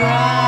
cry.